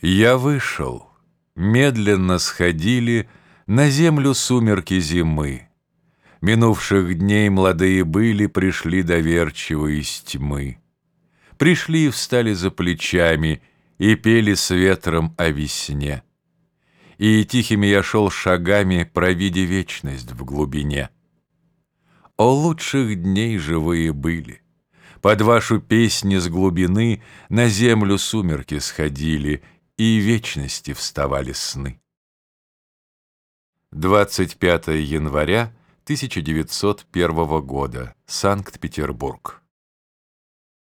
Я вышел, медленно сходили На землю сумерки зимы. Минувших дней молодые были, Пришли доверчиво из тьмы. Пришли и встали за плечами И пели с ветром о весне. И тихими я шел шагами, Провидя вечность в глубине. О лучших дней живые были! Под вашу песни с глубины На землю сумерки сходили — и вечности вставали сны. 25 января 1901 года. Санкт-Петербург.